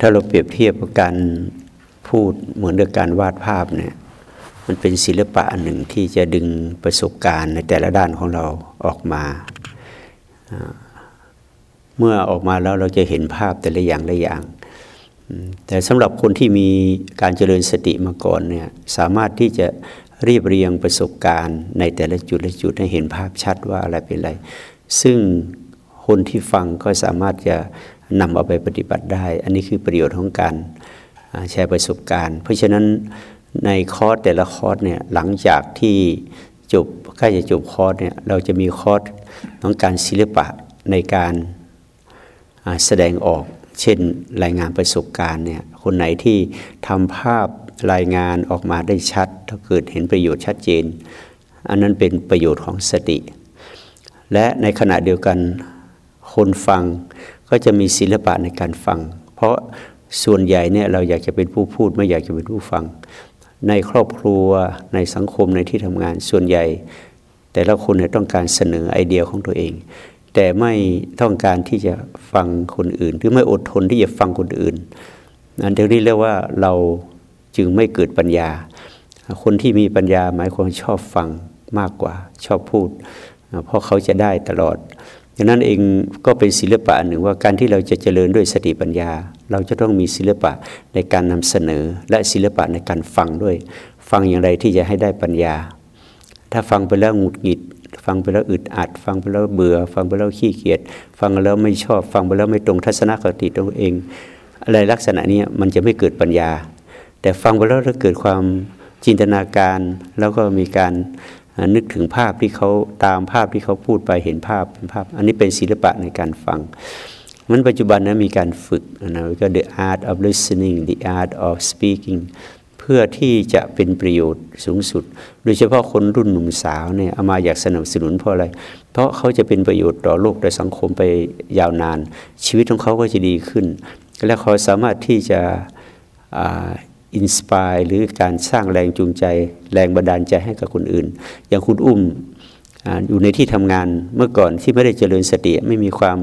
ถ้าเราเปรียบเทียบกับการพูดเหมือนกับการวาดภาพเนี่ยมันเป็นศิลปะอันหนึ่งที่จะดึงประสบการณ์ในแต่ละด้านของเราออกมา เมื่อออกมาแล้วเราจะเห็นภาพแต่ละอย่างละอย่าง แต่สำหรับคนที่มีการเจริญสติมาก่อนเนี่ยสามารถที่จะเรียบเรียงประสบการณ์ในแต่ละจุดละจุดให้เห็นภาพชัดว่าอะไรเป็นอะไร ซึ่งคนที่ฟังก็สามารถจะ นำเอาไปปฏิบัติได้ อันนี้คือประโยชน์ของการแชร์ประสบการณ์ เพราะฉะนั้นในคอร์สแต่ละคอร์สเนี่ยหลังจากที่จบใกล้จะจบคอร์สเนี่ยเราจะมีคอร์สของการศิลปะในการแสดงออก เช่นรายงานประสบการณ์เนี่ยคนไหนที่ทำภาพรายงานออกมาได้ชัด ถ้าเกิดเห็นประโยชน์ชัดเจน อันนั้นเป็นประโยชน์ของสติ และในขณะเดียวกันคนฟัง ก็จะมีศิลปะในการฟัง เพราะส่วนใหญ่เนี่ยเราอยากจะเป็นผู้พูดไม่อยากจะเป็นผู้ฟัง ในครอบครัวในสังคมในที่ทำงานส่วนใหญ่ แต่ละคนเนี่ยต้องการเสนอไอเดียของตัวเอง แต่ไม่ต้องการที่จะฟังคนอื่น หรือไม่อดทนที่จะฟังคนอื่นนั่นเรียกว่าเราจึงไม่เกิดปัญญา คนที่มีปัญญาหมายความชอบฟังมากกว่าชอบพูด เพราะเขาจะได้ตลอด ดังนั้นเองก็เป็นศิลปะหนึ่งว่าการที่เราจะเจริญด้วยสติปัญญา เราจะต้องมีศิลปะในการนำเสนอ และศิลปะในการฟังด้วย ฟังอย่างไรที่จะให้ได้ปัญญา ถ้าฟังไปแล้วหงุดหงิด ฟังไปแล้วอึดอัด ฟังไปแล้วเบื่อ ฟังไปแล้วขี้เกียจฟังแล้วไม่ชอบ ฟังไปแล้วไม่ตรงทัศนคติตัวเอง อะไรลักษณะนี้มันจะไม่เกิดปัญญา แต่ฟังไปแล้วถ้าเกิดความจินตนาการแล้วก็มีการ นึกถึงภาพที่เขาตามภาพที่เขาพูดไปเห็นภาพเป็นภาพ อันนี้เป็นศิลปะในการฟัง มันปัจจุบันนะมีการฝึกนะก็ the art of listening the art of speaking เพื่อที่จะเป็นประโยชน์สูงสุด โดยเฉพาะคนรุ่นหนุ่มสาวเนี่ยเอามาอยากสนับสนุนเพราะอะไร เพราะเขาจะเป็นประโยชน์ต่อโลกต่อสังคมไปยาวนาน ชีวิตของเขาก็จะดีขึ้น และเขาสามารถที่จะ อินสปายหรือการสร้างแรงจูงใจ แรงบันดาลใจให้กับคนอื่น อย่างคุณอุ้มอยู่ในที่ทำงานเมื่อก่อนที่ไม่ได้เจริญสติไม่มีความ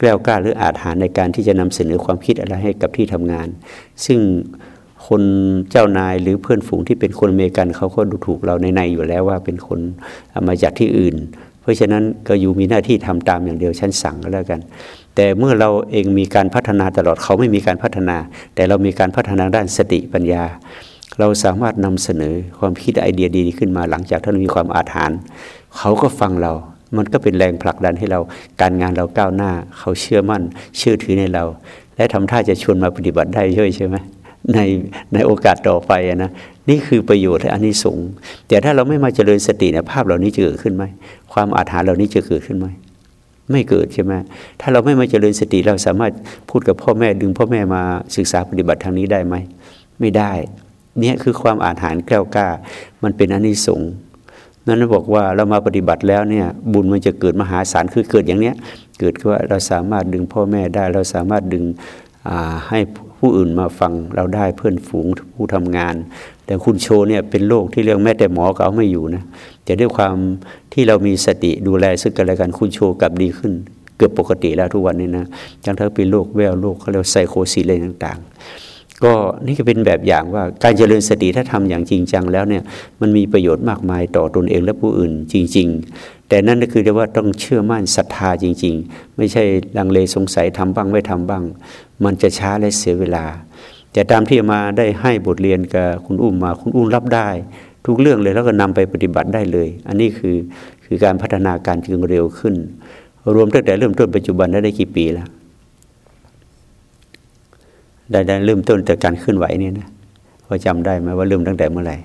กล้ากล้าหรืออาถรรพ์ในการที่จะนำเสนอความคิดอะไรให้กับที่ทำงาน ซึ่งคนเจ้านายหรือเพื่อนฝูงที่เป็นคนอเมริกันเขาก็ดูถูกเราในในอยู่แล้วว่าเป็นคนมาจากที่อื่น เพราะฉะนั้นก็อยู่มีหน้าที่ทำตามอย่างเดียวฉันสั่งก็แล้วกัน แต่เมื่อเราเองมีการพัฒนาตลอดเขาไม่มีการพัฒนา แต่เรามีการพัฒนาด้านสติปัญญา เราสามารถนำเสนอความคิดไอเดียดีขึ้นมาหลังจากที่เรามีความอาถรรพ์เขาก็ฟังเรา มันก็เป็นแรงผลักดันให้เราการงานเราก้าวหน้า เขาเชื่อมั่นเชื่อถือในเรา และทำท่าจะชวนมาปฏิบัติได้ช่วยใช่ไหม ในในโอกาสต่อไปนะนี่คือประโยชน์และอันนี้สงแต่ถ้าเราไม่มาเจริญสติเนี่ยภาพเหล่านี้จะเกิดขึ้นไหมความอาถรรพ์เหล่านี้จะเกิดขึ้นไหมไม่เกิดใช่ไหมถ้าเราไม่มาเจริญสติเราสามารถพูดกับพ่อแม่ดึงพ่อแม่มาศึกษาปฏิบัติทางนี้ได้ไหมไม่ได้ เนี่ยคือความอาถรรพ์แก้วกล้า มันเป็นอนิสงส์นั้นบอกว่าเรามาปฏิบัติแล้วเนี่ยบุญมันจะเกิดมหาศาลคือเกิดอย่างเนี้ยเกิดว่าเราสามารถดึงพ่อแม่ได้ เราสามารถดึงให้ ผู้อื่นมาฟังเราได้เพื่อนฝูงผู้ทำงาน แต่คุณโชเนี่ยเป็นโรคที่เรื่องแม้แต่หมอก็เอาไม่อยู่นะแต่ด้วยความที่เรามีสติดูแลซึ่งกันและกันคุณโชกลับดีขึ้น เกือบปกติแล้วทุกวันนี้นะจังถ้าเป็นโรคแววโรคเขาเรียกไซโคซีอะไรต่าง ๆ ก็นี่ก็เป็นแบบอย่างว่าการเจริญสติถ้าทำอย่างจริงจังแล้วเนี่ยมันมีประโยชน์มากมายต่อตนเองและผู้อื่นจริง ๆ แต่นั่นก็คือเรียกว่าต้องเชื่อมั่นศรัทธาจริง ๆ ไม่ใช่ลังเลสงสัยทำบ้างไม่ทำบ้าง มันจะช้าและเสียเวลา แต่ตามที่มาได้ให้บทเรียนกับคุณอุ้มมาคุณอุ้มรับได้ ทุกเรื่องเลยแล้วก็นำไปปฏิบัติได้เลย อันนี้คือคือการพัฒนาการจึงเร็วขึ้น รวมตั้งแต่เริ่มต้นปัจจุบันได้ได้กี่ปีแล้ว ได้ได้เริ่มต้นแต่การขึ้นไหวนี่นะพอจำได้ไหมว่าเริ่มตั้งแต่เมื่อไหร่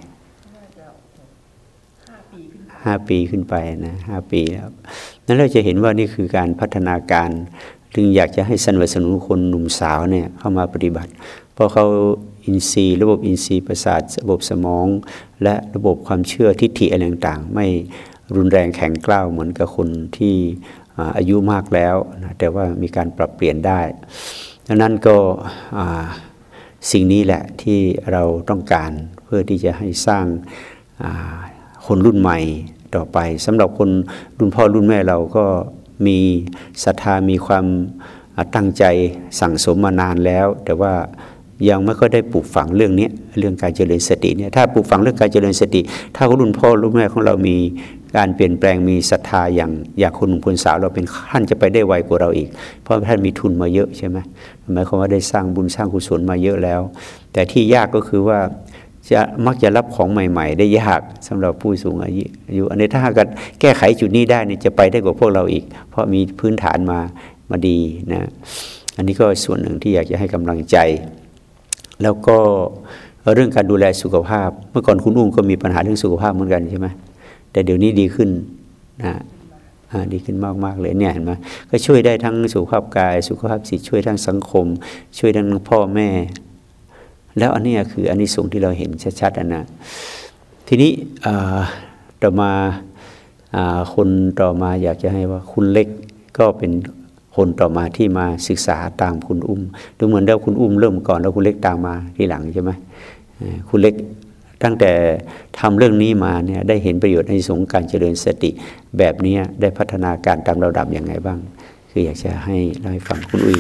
ห้าปีขึ้นไปนะห้าปีแล้วนั้นเราจะเห็นว่านี่คือการพัฒนาการจึงอยากจะให้สนับสนุนคนหนุ่มสาวเนี่ยเข้ามาปฏิบัติ เพราะเขาอินทรีย์ ระบบอินทรีย์ประสาทระบบสมอง และระบบความเชื่อทิฏฐิอะไรต่างๆ ไม่รุนแรงแข็งกล้าวเหมือนกับคนที่อายุมากแล้วนะแต่ว่ามีการปรับเปลี่ยนได้ ดังนั้นก็สิ่งนี้แหละที่เราต้องการเพื่อที่จะให้สร้างคนรุ่นใหม่ต่อไปสำหรับคนรุ่นพ่อรุ่นแม่เราก็มีศรัทธามีความตั้งใจสั่งสมมานานแล้ว แต่ว่ายังไม่ค่อยได้ปลูกฝังเรื่องนี้เรื่องการเจริญสติเนี่ยถ้าปลูกฝังเรื่องการเจริญสติ ถ้ารุ่นพ่อรุ่นแม่ของเรามี การเปลี่ยนแปลงมีศรัทธาอย่างอยางคุณหนุ่มคุณสาวเราเป็นท่านจะไปได้ไวกว่าเราอีก เพราะท่านมีทุนมาเยอะใช่ไหมหมายความว่าได้สร้างบุญสร้างกุศลมาเยอะแล้ว แต่ที่ยากก็คือว่าจะมักจะรับของใหม่ ๆ ได้ยากสำหรับผู้สูงอายุอายุอันนี้ถ้าหากแก้ไขจุดนี้ได้เนี่ยจะไปได้กว่าพวกเราอีก เพราะมีพื้นฐานมามาดีนะอันนี้ก็ส่วนหนึ่งที่อยากจะให้กำลังใจ แล้วก็เรื่องการดูแลสุขภาพ เมื่อก่อนคุณอุ้มก็มีปัญหาเรื่องสุขภาพเหมือนกันใช่ไหม แต่เดี๋ยวนี้ดีขึ้นนะดีขึ้นมากๆเลยเนี่ยเห็นไหมก็ช่วยได้ทั้งสุขภาพกาย สุขภาพจิตช่วยทั้งสังคม ช่วยทั้งพ่อแม่ แล้วอันนี้คืออันนี้สงส์ที่เราเห็นชัดๆอันนะทีนี้ต่อมาคนต่อมาอยากจะให้ว่าคุณเล็กก็เป็นคนต่อมาที่มาศึกษาตามคุณอุ้มดูเหมือนเดิมคุณอุ้มเริ่มก่อนแล้วคุณเล็กตามมาทีหลังใช่ไหมคุณเล็ก ตั้งแต่ทำเรื่องนี้มาเนี่ยได้เห็นประโยชน์ในสงการเจริญสติ แบบนี้ได้พัฒนาการตามระดับอย่างไงบ้าง คืออยากจะให้เล่าให้ฟังคุณอุ้ย